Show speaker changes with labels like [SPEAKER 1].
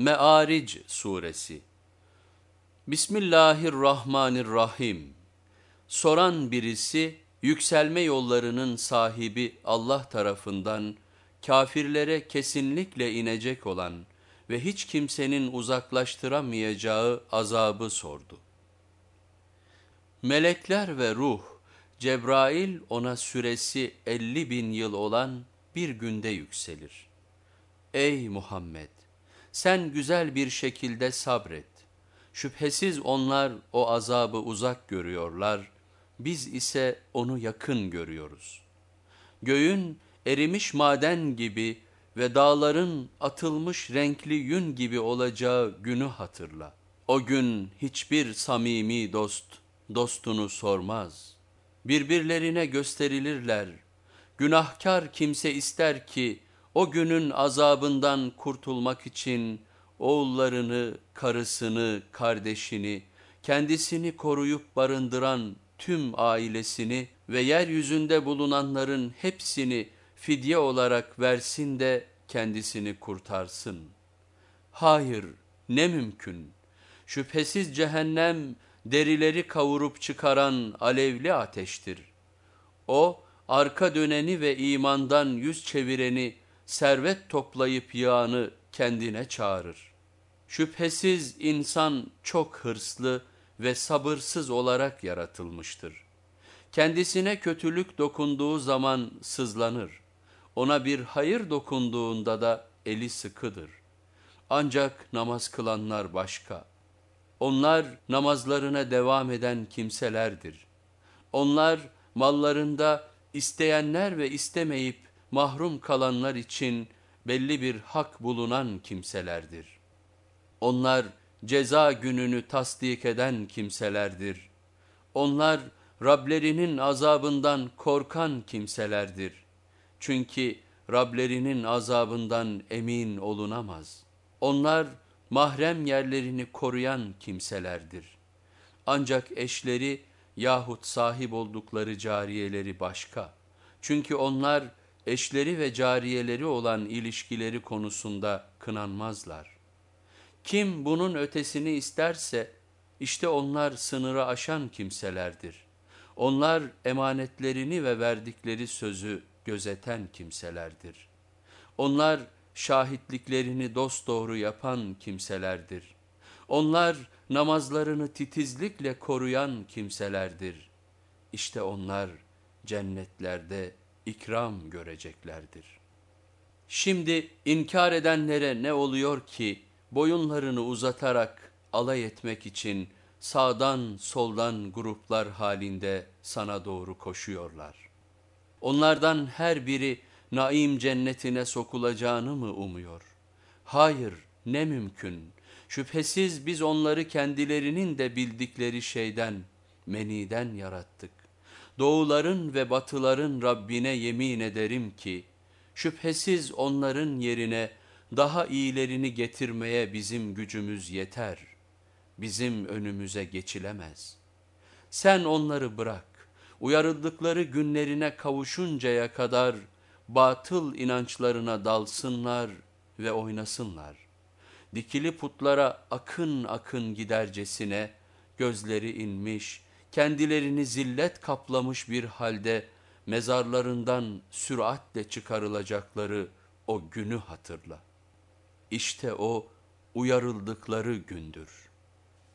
[SPEAKER 1] Me'aric Suresi Bismillahirrahmanirrahim Soran birisi yükselme yollarının sahibi Allah tarafından kafirlere kesinlikle inecek olan ve hiç kimsenin uzaklaştıramayacağı azabı sordu. Melekler ve ruh, Cebrail ona süresi elli bin yıl olan bir günde yükselir. Ey Muhammed! Sen güzel bir şekilde sabret. Şüphesiz onlar o azabı uzak görüyorlar, biz ise onu yakın görüyoruz. Göğün erimiş maden gibi ve dağların atılmış renkli yün gibi olacağı günü hatırla. O gün hiçbir samimi dost dostunu sormaz. Birbirlerine gösterilirler. Günahkar kimse ister ki o günün azabından kurtulmak için oğullarını, karısını, kardeşini, kendisini koruyup barındıran tüm ailesini ve yeryüzünde bulunanların hepsini fidye olarak versin de kendisini kurtarsın. Hayır, ne mümkün. Şüphesiz cehennem derileri kavurup çıkaran alevli ateştir. O, arka döneni ve imandan yüz çevireni, servet toplayıp yağını kendine çağırır. Şüphesiz insan çok hırslı ve sabırsız olarak yaratılmıştır. Kendisine kötülük dokunduğu zaman sızlanır. Ona bir hayır dokunduğunda da eli sıkıdır. Ancak namaz kılanlar başka. Onlar namazlarına devam eden kimselerdir. Onlar mallarında isteyenler ve istemeyip mahrum kalanlar için belli bir hak bulunan kimselerdir. Onlar ceza gününü tasdik eden kimselerdir. Onlar Rablerinin azabından korkan kimselerdir. Çünkü Rablerinin azabından emin olunamaz. Onlar mahrem yerlerini koruyan kimselerdir. Ancak eşleri yahut sahip oldukları cariyeleri başka. Çünkü onlar eşleri ve cariyeleri olan ilişkileri konusunda kınanmazlar. Kim bunun ötesini isterse işte onlar sınırı aşan kimselerdir. Onlar emanetlerini ve verdikleri sözü gözeten kimselerdir. Onlar şahitliklerini dosdoğru yapan kimselerdir. Onlar namazlarını titizlikle koruyan kimselerdir. İşte onlar cennetlerde ikram göreceklerdir. Şimdi inkar edenlere ne oluyor ki boyunlarını uzatarak alay etmek için sağdan soldan gruplar halinde sana doğru koşuyorlar. Onlardan her biri naim cennetine sokulacağını mı umuyor? Hayır ne mümkün. Şüphesiz biz onları kendilerinin de bildikleri şeyden, meniden yarattık. Doğuların ve batıların Rabbine yemin ederim ki, şüphesiz onların yerine daha iyilerini getirmeye bizim gücümüz yeter. Bizim önümüze geçilemez. Sen onları bırak, uyarıldıkları günlerine kavuşuncaya kadar batıl inançlarına dalsınlar ve oynasınlar. Dikili putlara akın akın gidercesine gözleri inmiş, kendilerini zillet kaplamış bir halde mezarlarından süratle çıkarılacakları o günü hatırla. İşte o uyarıldıkları gündür.''